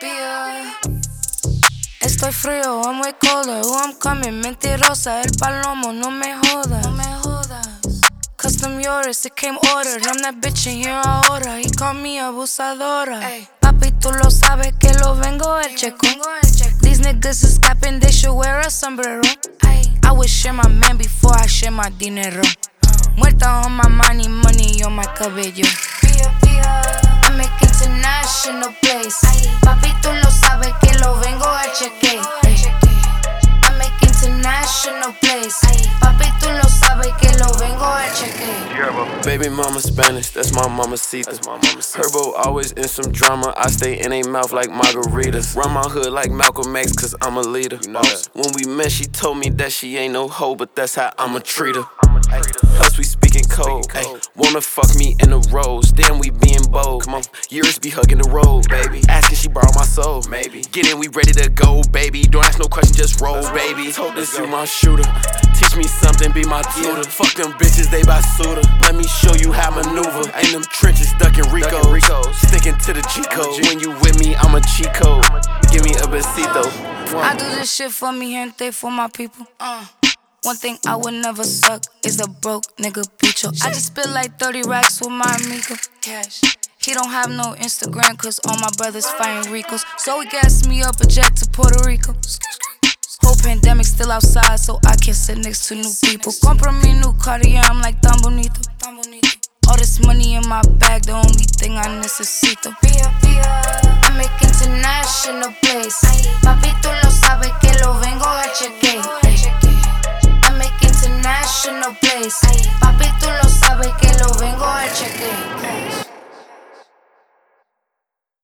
pía. Estoy frío, I'm way colder. Who I'm coming, mentirosa. El palomo, no me jodas. No me jodas. Custom yours, it came ordered. I'm that bitch in here ahora. He called me abusadora. Papi, tú lo sabes que lo vengo el checo. These niggas is capping, they should wear a sombrero. I would share my man before I share my dinero. Muerta on my money, money on my cabello. I make international place. Baby mama Spanish, that's my mama Sita. Herbo always in some drama, I stay in a mouth like margaritas. Run my hood like Malcolm X, cause I'm a leader. You know When we met, she told me that she ain't no hoe, but that's how I'ma treat her. Plus we speaking code, ayy. Wanna fuck me in the rose, damn we being bold. Come on, years be hugging the road, baby. Asking she borrow my soul, maybe. Get in, we ready to go, baby. Don't ask no question, just roll, baby. Told this you my shooter. Teach me something, be my tutor. Fuck them bitches, they buy suitor. Let me show you how maneuver. Ain't them trenches ducking Rico. Sticking to the G code. When you with me, I'm a cheat code. Give me a besito. I do this shit for me, and gente, for my people. Uh. One thing I would never suck is a broke nigga bicho. I just spit like 30 racks with my amigo. Cash. He don't have no Instagram, cause all my brothers fighting Ricos. So he gassed me up a jet to Puerto Rico. Whole pandemic still outside, so I can't sit next to new people. Compra me new Cartier, I'm like tan bonito. All this money in my bag, the only thing I necesito. I'm make international place. Papi,